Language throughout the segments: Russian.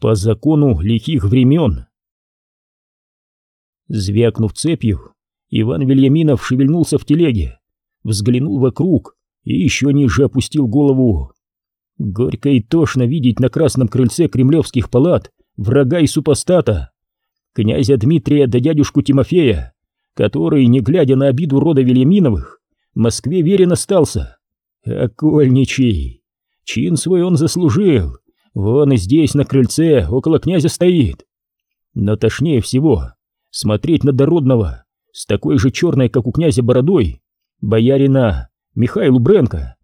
по закону лихих времен. Звякнув цепью, Иван Вильяминов шевельнулся в телеге, взглянул вокруг и еще ниже опустил голову. Горько и тошно видеть на красном крыльце кремлевских палат врага и супостата, князя Дмитрия да дядюшку Тимофея, который, не глядя на обиду рода Вильяминовых, Москве верен остался. Окольничий! Чин свой он заслужил, вон и здесь на крыльце около князя стоит. Но тошнее всего смотреть на дородного, с такой же черной, как у князя, бородой, боярина Михаилу Бренко.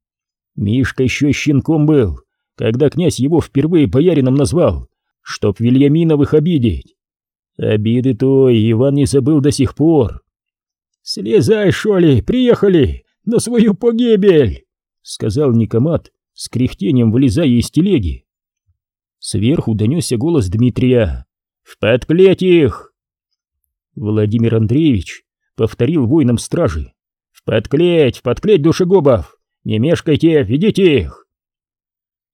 Мишка еще щенком был, когда князь его впервые боярином назвал, чтоб Вильяминовых обидеть. Обиды той Иван не забыл до сих пор. «Слезай, Шоли, приехали! На свою погибель!» — сказал Никомат, с кряхтением вылезая из телеги. Сверху донесся голос Дмитрия. «В подклеть их!» Владимир Андреевич повторил воинам стражи. «В подклеть, в подклеть душегубов! Не мешкайте, ведите их!»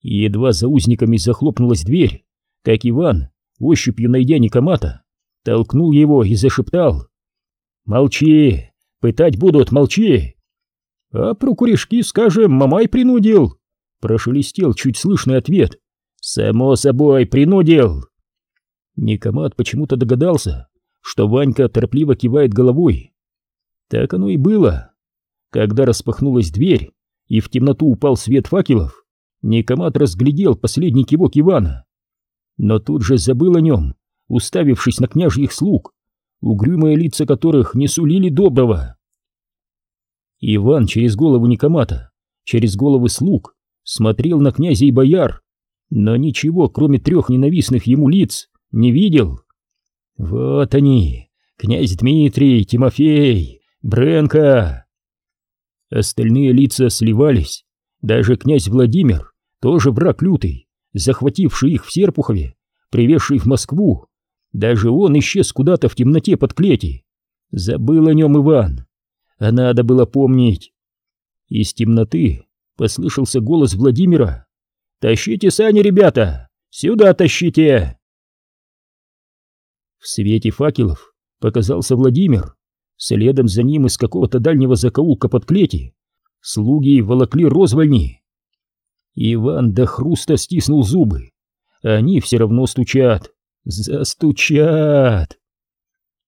Едва за узниками захлопнулась дверь, как Иван, ощупью найдя Никомата, толкнул его и зашептал. «Молчи! Пытать будут, молчи!» «А про курешки, скажем, Мамай принудил!» Прошелестел чуть слышный ответ. «Само собой, принудил!» Никомат почему-то догадался, что Ванька торопливо кивает головой. Так оно и было. Когда распахнулась дверь, и в темноту упал свет факелов, Никомат разглядел последний кивок Ивана. Но тут же забыл о нем, уставившись на княжьих слуг, угрюмые лица которых не сулили доброго. Иван через голову Никомата, через головы слуг, смотрел на князя и бояр, но ничего, кроме трех ненавистных ему лиц, не видел. Вот они, князь Дмитрий, Тимофей, Бренко. Остальные лица сливались, даже князь Владимир, тоже враг лютый, захвативший их в Серпухове, привезший в Москву. Даже он исчез куда-то в темноте под клети. Забыл о нем Иван. А надо было помнить. Из темноты послышался голос Владимира. «Тащите сани, ребята! Сюда тащите!» В свете факелов показался Владимир. Следом за ним из какого-то дальнего закоулка под клети слуги волокли розвольни. Иван до хруста стиснул зубы. Они все равно стучат. Застучат.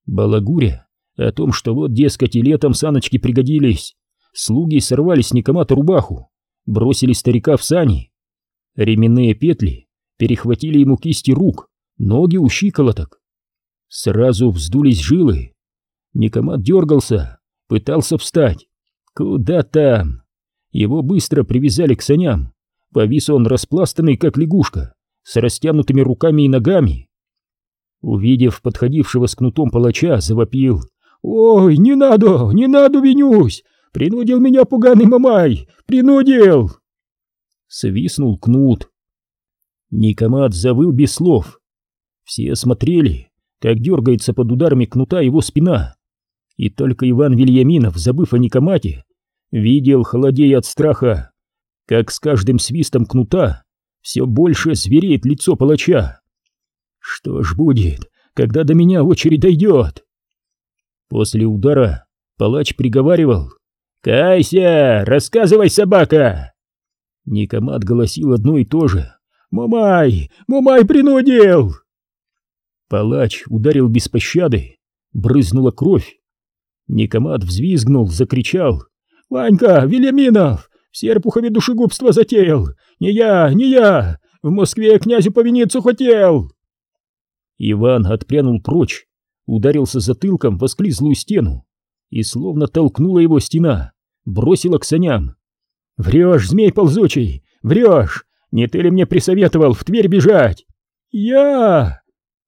Балагуря о том, что вот, дескать, и летом саночки пригодились. Слуги сорвали с Никомата рубаху, бросили старика в сани. Ременные петли перехватили ему кисти рук, ноги у щиколоток. Сразу вздулись жилы. Никомат дергался, пытался встать. Куда там? Его быстро привязали к саням. Повис он распластанный, как лягушка, с растянутыми руками и ногами. Увидев подходившего с кнутом палача, завопил. «Ой, не надо, не надо, винюсь! Принудил меня пуганый мамай! Принудил!» Свистнул кнут. Никомат завыл без слов. Все смотрели, как дергается под ударами кнута его спина. И только Иван Вильяминов, забыв о Никомате, видел, холодея от страха, как с каждым свистом кнута все больше звереет лицо палача. Что ж будет, когда до меня очередь дойдет? После удара палач приговаривал «Кайся! Рассказывай, собака!» Никомат голосил одно и то же «Мамай! Мамай принудил!» Палач ударил без пощады, брызнула кровь. Никомат взвизгнул, закричал «Ванька, Велиминов! В Серпухове душегубство затеял! Не я, не я! В Москве князю повиниться хотел!» Иван отпрянул прочь, ударился затылком в осклизлую стену и словно толкнула его стена, бросила к саням. «Врешь, змей ползучий, врешь! Не ты ли мне присоветовал в Тверь бежать?» «Я!»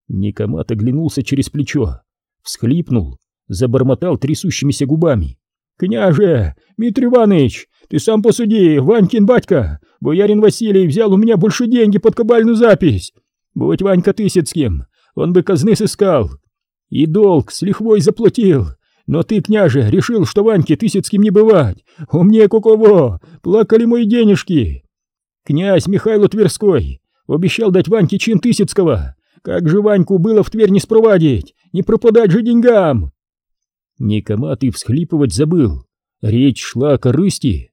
Никомат оглянулся через плечо, всхлипнул, забормотал трясущимися губами. «Княже! Митрий Иванович! Ты сам посуди, Ванькин батька! Боярин Василий взял у меня больше деньги под кабальную запись! Будь Ванька Тысяцким, он бы казны сыскал. И долг с лихвой заплатил. Но ты, княже, решил, что Ваньке Тысяцким не бывать. Умнее куково, плакали мои денежки. Князь Михайло Тверской Обещал дать Ваньке чин Тысяцкого. Как же Ваньку было в Тверь не спровадить? Не пропадать же деньгам!» Никомат и всхлипывать забыл. Речь шла о корысти.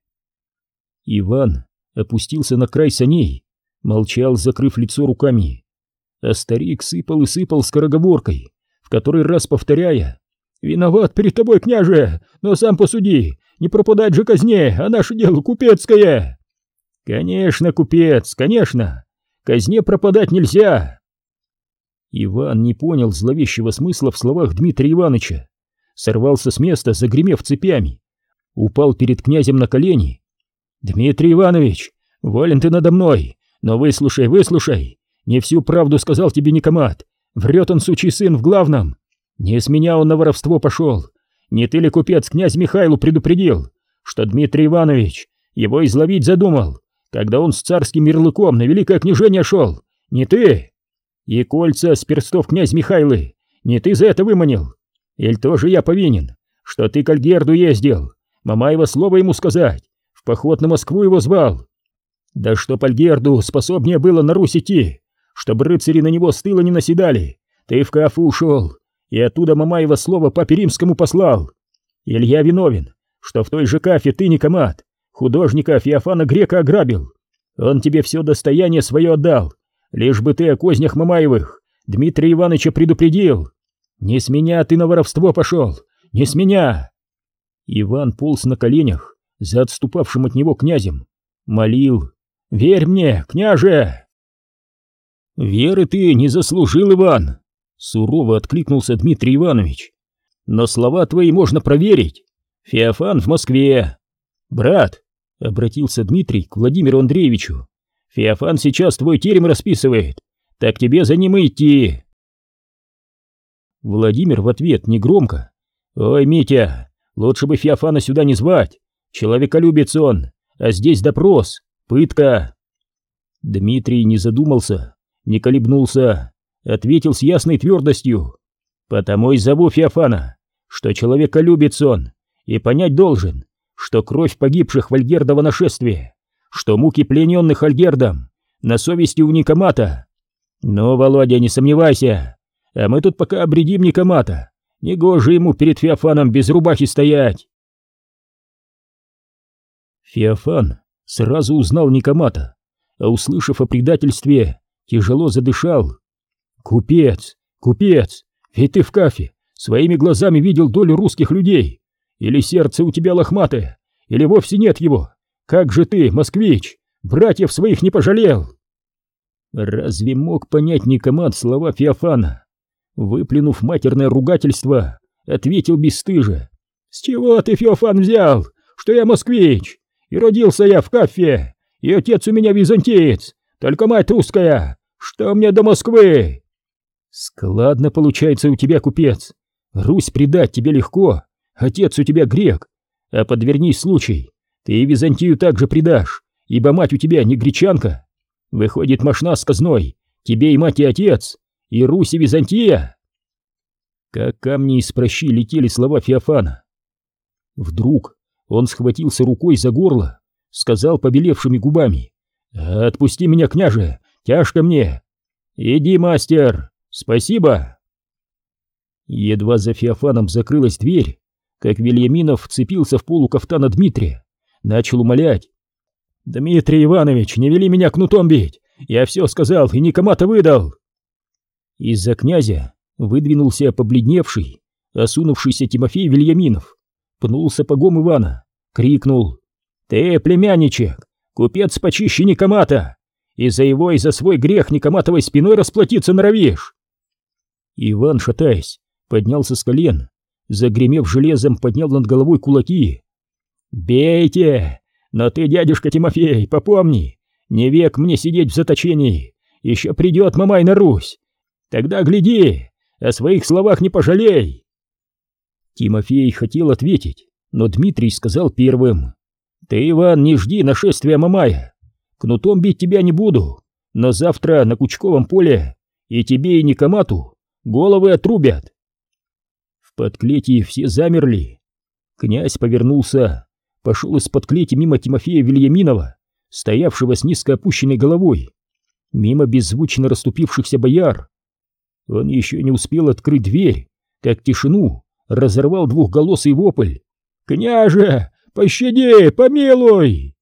Иван опустился на край саней, молчал, закрыв лицо руками. А старик сыпал и сыпал скороговоркой, в который раз повторяя. «Виноват перед тобой, княже, но сам посуди, не пропадать же казне, а наше дело купецкое!» «Конечно, купец, конечно! Казне пропадать нельзя!» Иван не понял зловещего смысла в словах Дмитрия Ивановича, сорвался с места, загремев цепями, упал перед князем на колени. «Дмитрий Иванович, волен ты надо мной, но выслушай, выслушай, не всю правду сказал тебе Никомат, врет он, сучий сын, в главном. Не с меня он на воровство пошел, не ты ли, купец, князь Михайлу предупредил, что Дмитрий Иванович его изловить задумал, когда он с царским ярлыком на великое княжение шел, не ты? И кольца с перстов князь Михайлы, не ты за это выманил? Или тоже я повинен, что ты к Альгерду ездил, Мамаева слово ему сказать, в поход на Москву его звал. Да чтоб Альгерду способнее было на Русь идти, чтобы рыцари на него с тыла не наседали, ты в Кафу ушел, и оттуда Мамаева слово папе римскому послал. Илья виновен, что в той же Кафе ты, Никомат, художника Феофана Грека ограбил. Он тебе все достояние свое отдал, лишь бы ты о кознях Мамаевых Дмитрия Ивановича предупредил. Не с меня ты на воровство пошел, не с меня. Иван полз на коленях за отступавшим от него князем, молил. «Верь мне, княже!» «Веры ты не заслужил, Иван!» Сурово откликнулся Дмитрий Иванович. «Но слова твои можно проверить. Феофан в Москве!» «Брат!» — обратился Дмитрий к Владимиру Андреевичу. «Феофан сейчас твой терем расписывает. Так тебе за ним идти!» Владимир в ответ негромко. «Ой, Митя, лучше бы Феофана сюда не звать. Человеколюбец он, а здесь допрос, пытка». Дмитрий не задумался, не колебнулся, ответил с ясной твердостью. «Потому и зову Феофана, что человеколюбец он, и понять должен, что кровь погибших в Альгердово нашествие, что муки плененных Альгердом на совести у Никомата. Но, Володя, не сомневайся, а мы тут пока обредим Никомата. Негоже ему перед Феофаном без рубахи стоять. Феофан сразу узнал Никомата, а услышав о предательстве, тяжело задышал. «Купец! Купец! Ведь ты в кафе своими глазами видел долю русских людей! Или сердце у тебя лохматое, или вовсе нет его! Как же ты, москвич, братьев своих не пожалел!» Разве мог понять Никомат слова Феофана? Выплюнув матерное ругательство, ответил бесстыже. «С чего ты, Феофан, взял, что я москвич? И родился я в кафе, и отец у меня византиец, только мать русская. Что мне до Москвы?» «Складно получается у тебя, купец. Русь предать тебе легко, отец у тебя грек. А подвернись случай, ты и Византию также предашь, ибо мать у тебя не гречанка. Выходит, машна с казной, тебе и мать и отец, и Русь, и Византия!» Как камни из прощи летели слова Феофана. Вдруг он схватился рукой за горло, сказал побелевшими губами. «Отпусти меня, княже, тяжко мне!» «Иди, мастер, спасибо!» Едва за Феофаном закрылась дверь, как Вильяминов вцепился в полу кафтана Дмитрия, начал умолять. «Дмитрий Иванович, не вели меня кнутом бить! Я все сказал и никому-то выдал!» Из-за князя выдвинулся побледневший, осунувшийся Тимофей Вильяминов, пнул сапогом Ивана, крикнул «Ты, племянничек, купец почище Никомата, и за его и за свой грех Никоматовой спиной расплатиться норовишь!» Иван, шатаясь, поднялся с колен, загремев железом, поднял над головой кулаки. «Бейте! Но ты, дядюшка Тимофей, попомни, не век мне сидеть в заточении, еще придет Мамай на Русь, Тогда гляди, о своих словах не пожалей!» Тимофей хотел ответить, но Дмитрий сказал первым. «Ты, Иван, не жди нашествия Мамая. Кнутом бить тебя не буду, но завтра на Кучковом поле и тебе, и Никомату головы отрубят». В подклете все замерли. Князь повернулся, пошел из-под клети мимо Тимофея Вильяминова, стоявшего с низко опущенной головой. мимо беззвучно расступившихся бояр. Он еще не успел открыть дверь, как тишину разорвал двухголосый вопль. «Княже, пощади, помилуй!»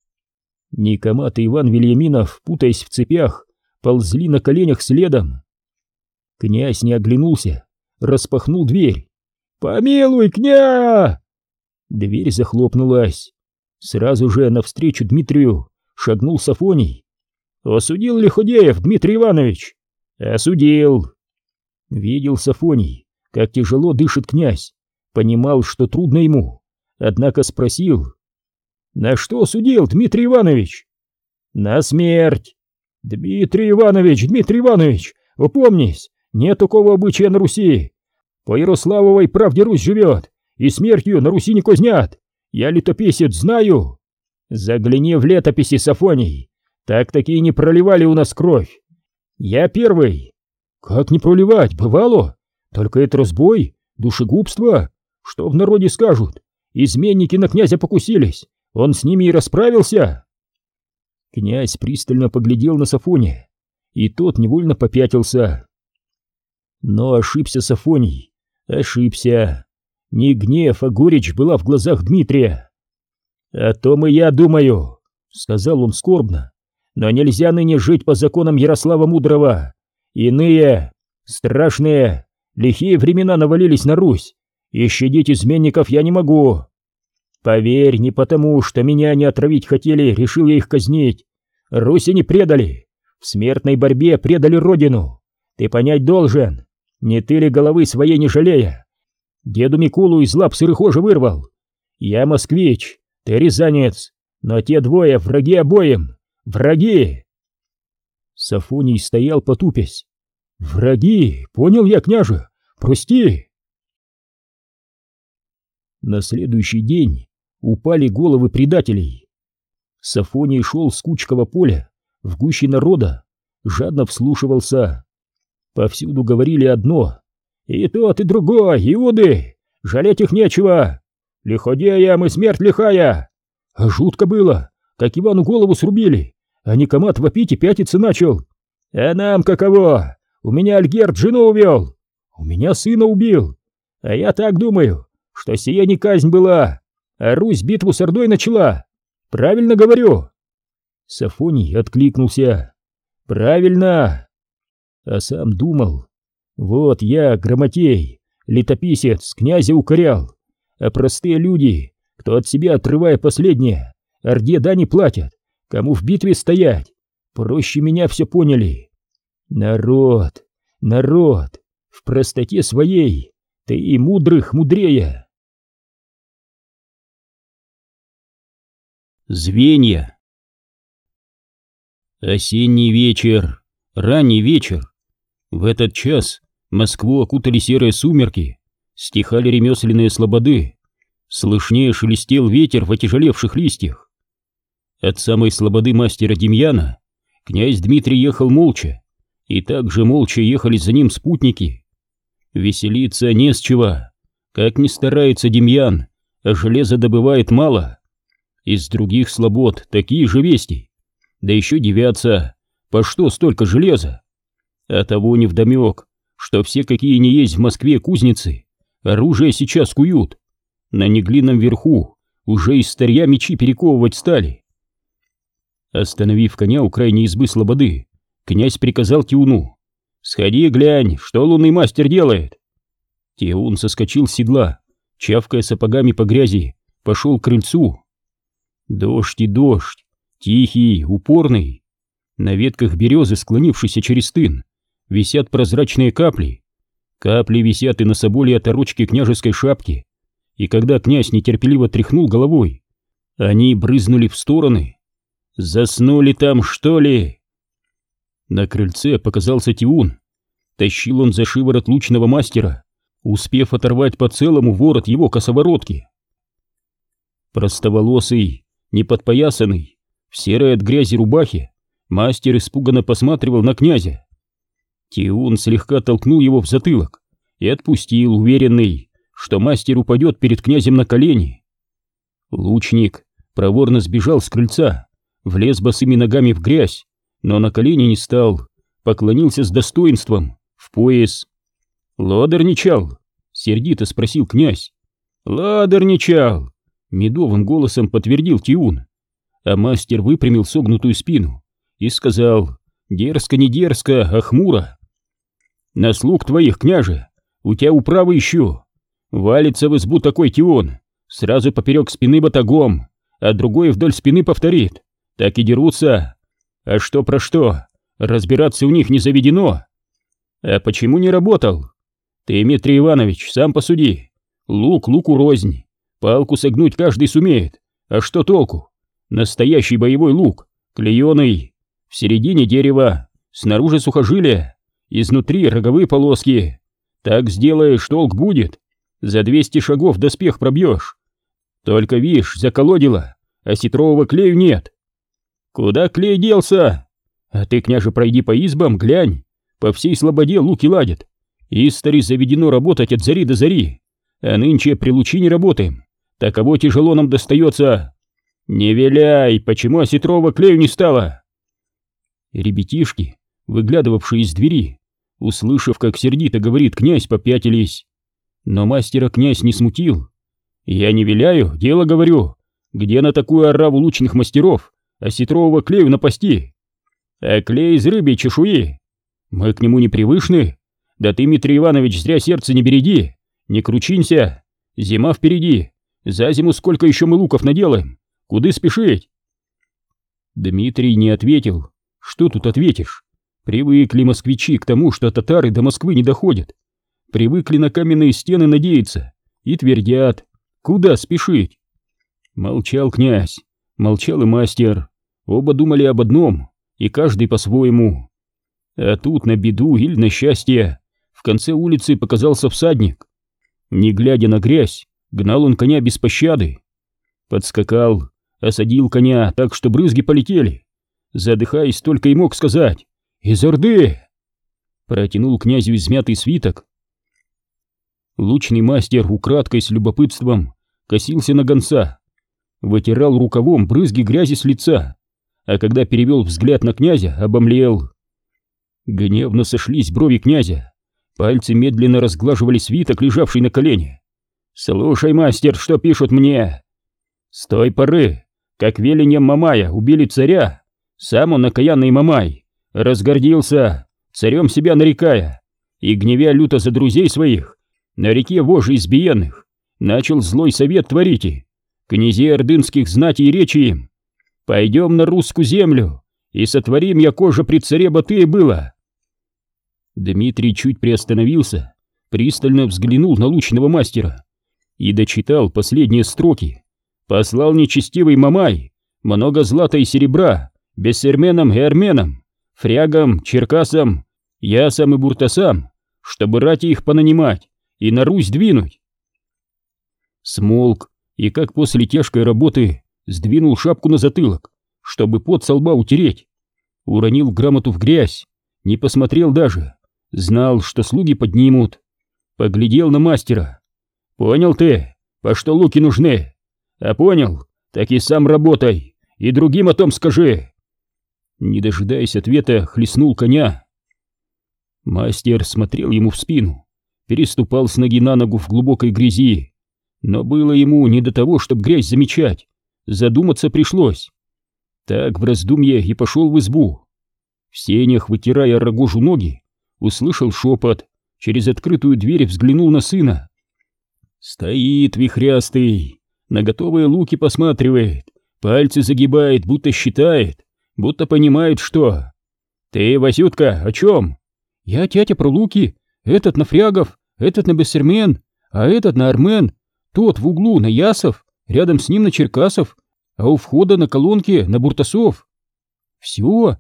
Никомат и Иван Вильяминов, путаясь в цепях, ползли на коленях следом. Князь не оглянулся, распахнул дверь. «Помилуй, кня!» Дверь захлопнулась. Сразу же навстречу Дмитрию шагнул Сафоний. «Осудил ли Худеев, Дмитрий Иванович?» «Осудил». Видел Сафоний, как тяжело дышит князь, понимал, что трудно ему, однако спросил. «На что судил, Дмитрий Иванович?» «На смерть!» «Дмитрий Иванович, Дмитрий Иванович, упомнись, нет такого обычая на Руси. По Ярославовой правде Русь живет, и смертью на Руси не казнят. Я летописец знаю. Загляни в летописи Сафоний. Так такие не проливали у нас кровь. Я первый. Как не проливать, бывало? Только это разбой, душегубство. Что в народе скажут? Изменники на князя покусились. Он с ними и расправился. Князь пристально поглядел на Сафония, и тот невольно попятился. Но ошибся Сафоний, ошибся. Не гнев, а горечь была в глазах Дмитрия. «О том и я думаю», — сказал он скорбно. «Но нельзя ныне жить по законам Ярослава Мудрого. Иные, страшные, лихие времена навалились на Русь, и щадить изменников я не могу. Поверь, не потому, что меня не отравить хотели, решил я их казнить. Руси не предали, в смертной борьбе предали родину. Ты понять должен, не ты ли головы своей не жалея? Деду Микулу из лап сырыхожи вырвал. Я москвич, ты рязанец, но те двое враги обоим, враги!» Сафоний стоял потупясь. «Враги, понял я, княже, прости!» На следующий день упали головы предателей. Сафоний шел с Кучкова поля, в гуще народа, жадно вслушивался. Повсюду говорили одно. «И тот, и другой, иуды! Жалеть их нечего! Лиходеям и смерть лихая!» А жутко было, как Ивану голову срубили, а Никомат вопить и пятиться начал. «А нам каково? У меня Альгерт жену увел, у меня сына убил, а я так думаю, что сия не казнь была, а Русь битву с Ордой начала. Правильно говорю?» Сафоний откликнулся. «Правильно!» А сам думал. Вот я, грамотей, летописец, князя укорял, а простые люди, кто от себя отрывая последнее, орде дани платят, кому в битве стоять, проще меня все поняли. Народ, народ, в простоте своей, ты и мудрых мудрее. Звенья Осенний вечер, ранний вечер, в этот час Москву окутали серые сумерки, стихали ремесленные слободы, слышнее шелестел ветер в отяжелевших листьях. От самой слободы мастера Демьяна князь Дмитрий ехал молча, и также молча ехали за ним спутники. Веселиться не с чего, как ни старается Демьян, а железа добывает мало. Из других слобод такие же вести, да еще девятся, по что столько железа? А того невдомек, что все какие ни есть в Москве кузницы оружие сейчас куют. На неглином верху уже из старья мечи перековывать стали. Остановив коня у крайней избы слободы, князь приказал Тиуну. «Сходи глянь, что лунный мастер делает!» Тиун соскочил с седла, чавкая сапогами по грязи, пошел к крыльцу. Дождь и дождь, тихий, упорный. На ветках березы, склонившейся через тын, висят прозрачные капли. Капли висят и на соболе оторочки княжеской шапки, и когда князь нетерпеливо тряхнул головой, они брызнули в стороны. Заснули там, что ли? На крыльце показался Тиун. Тащил он за шиворот лучного мастера, успев оторвать по целому ворот его косоворотки. Простоволосый, неподпоясанный, в серой от грязи рубахе, мастер испуганно посматривал на князя. Тиун слегка толкнул его в затылок и отпустил, уверенный, что мастер упадет перед князем на колени. Лучник проворно сбежал с крыльца, влез босыми ногами в грязь, но на колени не стал, поклонился с достоинством, в пояс. «Ладерничал?» — сердито спросил князь. «Ладерничал!» — медовым голосом подтвердил Тиун. А мастер выпрямил согнутую спину и сказал, дерзко не дерзко, а хмуро. «На слуг твоих, княже, у тебя управы еще. Валится в избу такой Тион, сразу поперек спины батагом, а другой вдоль спины повторит. Так и дерутся. А что про что? Разбираться у них не заведено. А почему не работал? Ты, Дмитрий Иванович, сам посуди. Лук луку рознь. Палку согнуть каждый сумеет. А что толку? Настоящий боевой лук, клееный, в середине дерева, снаружи сухожилия, изнутри роговые полоски. Так сделаешь, толк будет. За двести шагов доспех пробьешь. Только, вишь, заколодило, а ситрового клею нет. Куда клей делся? А ты, княже, пройди по избам, глянь. По всей слободе луки ладят. Истори заведено работать от зари до зари. А нынче при лучине работаем. Таково тяжело нам достается. Не виляй, почему осетрова клею не стало? Ребятишки, выглядывавшие из двери, услышав, как сердито говорит князь, попятились. Но мастера князь не смутил. Я не виляю, дело говорю. Где на такую ораву лучных мастеров осетрового клею напасти? А клей из рыбьей чешуи. Мы к нему не привычны. Да ты, Дмитрий Иванович, зря сердце не береги. Не кручинься. Зима впереди. За зиму сколько еще мы луков наделаем? Куда спешить? Дмитрий не ответил. Что тут ответишь? Привыкли москвичи к тому, что татары до Москвы не доходят. Привыкли на каменные стены надеяться и твердят, куда спешить. Молчал князь, молчал и мастер. Оба думали об одном, и каждый по-своему. А тут на беду или на счастье в конце улицы показался всадник. Не глядя на грязь, гнал он коня без пощады. Подскакал, осадил коня так, что брызги полетели. Задыхаясь, только и мог сказать «Из Орды!» Протянул князю измятый свиток. Лучный мастер украдкой с любопытством косился на гонца, вытирал рукавом брызги грязи с лица, а когда перевел взгляд на князя, обомлел. Гневно сошлись брови князя, пальцы медленно разглаживали свиток, лежавший на колене. «Слушай, мастер, что пишут мне?» «С той поры, как велением Мамая убили царя, сам он, окаянный Мамай, разгордился, царем себя нарекая, и, гневя люто за друзей своих, на реке вожи избиенных, начал злой совет творить, князей ордынских знати и речи им, «Пойдем на русскую землю, и сотворим я кожа при царе Батыя было». Дмитрий чуть приостановился, пристально взглянул на лучного мастера и дочитал последние строки. «Послал нечестивый Мамай много злата и серебра, бессерменам и арменам, фрягам, черкасам, ясам и буртасам, чтобы рати их понанимать и на Русь двинуть. Смолк, и как после тяжкой работы сдвинул шапку на затылок, чтобы пот со лба утереть. Уронил грамоту в грязь, не посмотрел даже, знал, что слуги поднимут. Поглядел на мастера. «Понял ты, по что луки нужны? А понял, так и сам работай, и другим о том скажи!» Не дожидаясь ответа, хлестнул коня. Мастер смотрел ему в спину, переступал с ноги на ногу в глубокой грязи, но было ему не до того, чтобы грязь замечать, задуматься пришлось. Так в раздумье и пошел в избу. В сенях, вытирая рогожу ноги, услышал шепот, через открытую дверь взглянул на сына. Стоит вихрястый, на готовые луки посматривает, пальцы загибает, будто считает будто понимает, что... «Ты, Васютка, о чем?» «Я тятя про луки, этот на фрягов, этот на бессермен, а этот на армен, тот в углу на ясов, рядом с ним на черкасов, а у входа на колонке на буртасов. Все?»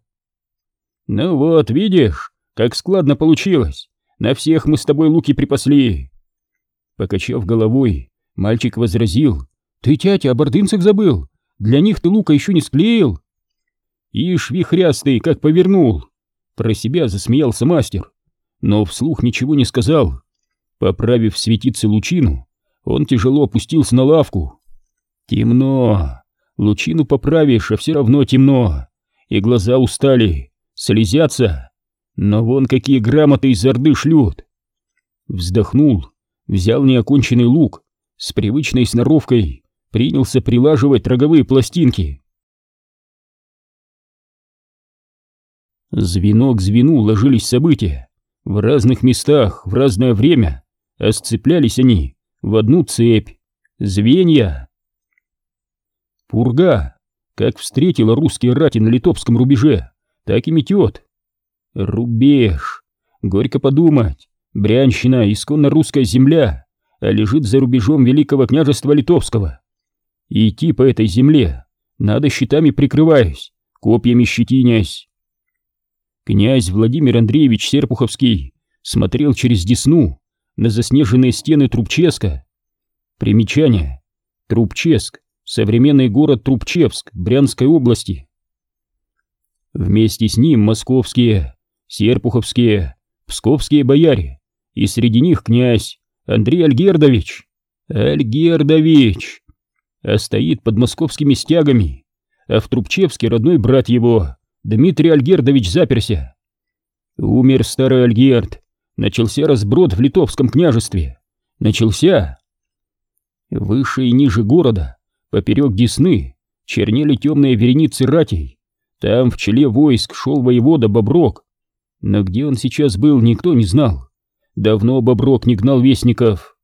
«Ну вот, видишь, как складно получилось. На всех мы с тобой луки припасли». Покачав головой, мальчик возразил. «Ты, тятя, о бордынцах забыл? Для них ты лука еще не склеил». Ишь, вихрястый, как повернул! Про себя засмеялся мастер, но вслух ничего не сказал. Поправив светиться лучину, он тяжело опустился на лавку. Темно. Лучину поправишь, а все равно темно. И глаза устали. слезятся, но вон какие грамоты из Орды шлют. Вздохнул, взял неоконченный лук, с привычной сноровкой принялся прилаживать роговые пластинки. Звено к звену ложились события, в разных местах, в разное время, а они в одну цепь, звенья. Пурга, как встретила русские рати на литовском рубеже, так и метет. Рубеж, горько подумать, Брянщина, исконно русская земля, а лежит за рубежом Великого княжества Литовского. идти по этой земле надо щитами прикрываясь, копьями щетинясь. Князь Владимир Андреевич Серпуховский смотрел через Десну на заснеженные стены Трубческа. Примечание. Трубческ. Современный город Трубчевск Брянской области. Вместе с ним московские, серпуховские, псковские бояре, и среди них князь Андрей Альгердович. Альгердович! А стоит под московскими стягами, а в Трубчевске родной брат его, Дмитрий Альгердович заперся. Умер старый Альгерд, начался разброд в литовском княжестве. Начался. Выше и ниже города, поперек Десны, чернели темные вереницы ратей. Там в челе войск шел воевода Боброк. Но где он сейчас был, никто не знал. Давно Боброк не гнал вестников.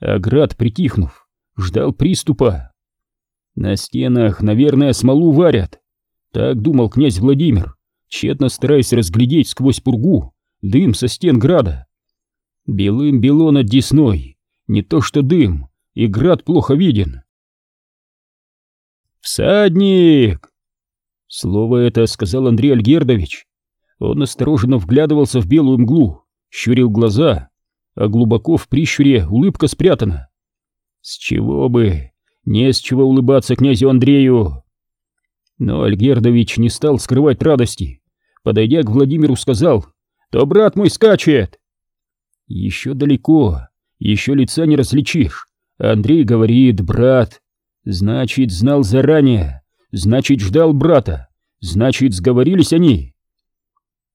А град, притихнув, ждал приступа. На стенах, наверное, смолу варят. Так думал князь Владимир, тщетно стараясь разглядеть сквозь пургу дым со стен града. Белым бело над Десной, не то что дым, и град плохо виден. «Всадник!» Слово это сказал Андрей Альгердович. Он осторожно вглядывался в белую мглу, щурил глаза, а глубоко в прищуре улыбка спрятана. С чего бы, не с чего улыбаться князю Андрею. Но Альгердович не стал скрывать радости. Подойдя к Владимиру, сказал, «То брат мой скачет!» Еще далеко, еще лица не различишь. Андрей говорит, брат. Значит, знал заранее, значит, ждал брата, значит, сговорились они.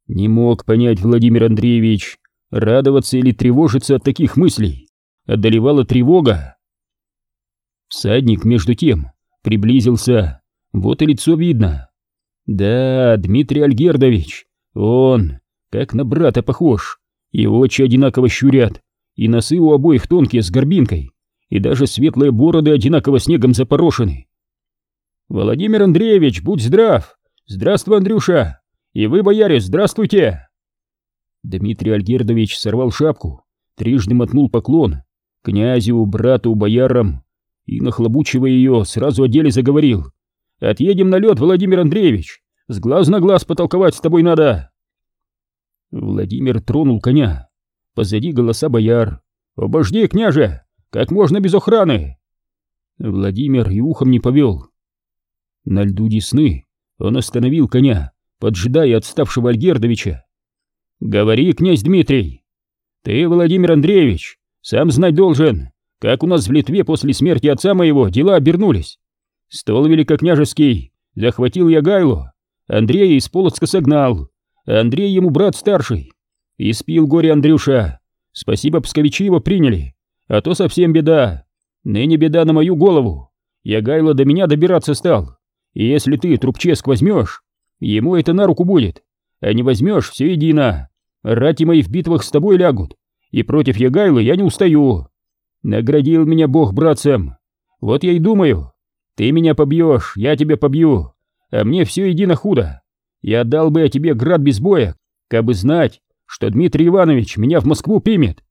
Не мог понять Владимир Андреевич, радоваться или тревожиться от таких мыслей. Одолевала тревога. Всадник, между тем, приблизился, вот и лицо видно. Да, Дмитрий Альгердович, он, как на брата похож, и очи одинаково щурят, и носы у обоих тонкие с горбинкой, и даже светлые бороды одинаково снегом запорошены. Владимир Андреевич, будь здрав! Здравствуй, Андрюша! И вы, бояре, здравствуйте! Дмитрий Альгердович сорвал шапку, трижды мотнул поклон князю, брату, боярам, и, нахлобучивая ее, сразу о деле заговорил. Отъедем на лед, Владимир Андреевич. С глаз на глаз потолковать с тобой надо. Владимир тронул коня. Позади голоса бояр. «Обожди, княже! Как можно без охраны?» Владимир и ухом не повел. На льду Десны он остановил коня, поджидая отставшего Альгердовича. «Говори, князь Дмитрий! Ты, Владимир Андреевич, сам знать должен, как у нас в Литве после смерти отца моего дела обернулись. Стол великокняжеский, захватил я Гайлу, Андрея из Полоцка согнал, Андрей ему брат старший. И спил горе Андрюша. Спасибо, псковичи его приняли, а то совсем беда. Ныне беда на мою голову. Я Гайло до меня добираться стал. И если ты трубческ возьмешь, ему это на руку будет. А не возьмешь, все едино. Рати мои в битвах с тобой лягут. И против Ягайлы я не устаю. Наградил меня Бог братцем. Вот я и думаю, ты меня побьешь, я тебя побью, а мне все едино худо. Я дал бы о тебе град без боя, как бы знать, что Дмитрий Иванович меня в Москву примет.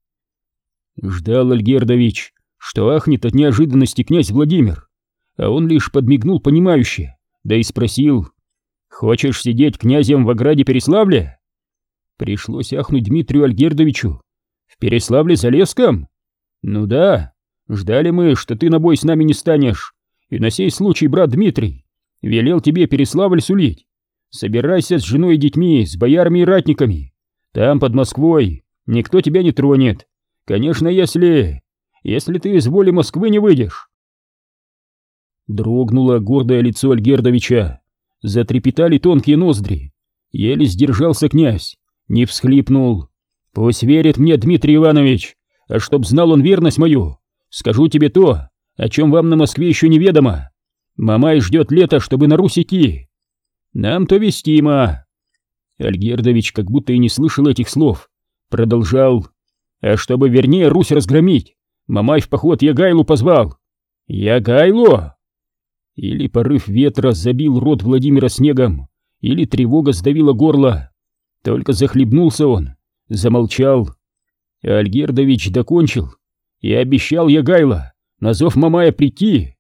Ждал Альгердович, что ахнет от неожиданности князь Владимир, а он лишь подмигнул понимающе, да и спросил, «Хочешь сидеть князем в ограде Переславля?» Пришлось ахнуть Дмитрию Альгердовичу. «В Переславле-Залесском?» «Ну да, ждали мы, что ты на бой с нами не станешь, и на сей случай брат Дмитрий велел тебе Переславль сулить. Собирайся с женой и детьми, с боярами и ратниками. Там, под Москвой, никто тебя не тронет. Конечно, если... если ты из воли Москвы не выйдешь. Дрогнуло гордое лицо Альгердовича. Затрепетали тонкие ноздри. Еле сдержался князь, не всхлипнул. Пусть верит мне Дмитрий Иванович, а чтоб знал он верность мою, скажу тебе то, о чем вам на Москве еще неведомо. Мамай ждет лето, чтобы на Русь идти. Нам-то вестимо. Альгердович как будто и не слышал этих слов. Продолжал. А чтобы вернее Русь разгромить, Мамай в поход Ягайлу позвал. Ягайлу? Или порыв ветра забил рот Владимира снегом, или тревога сдавила горло. Только захлебнулся он, замолчал. Альгердович докончил и обещал Ягайло на зов Мамая прийти.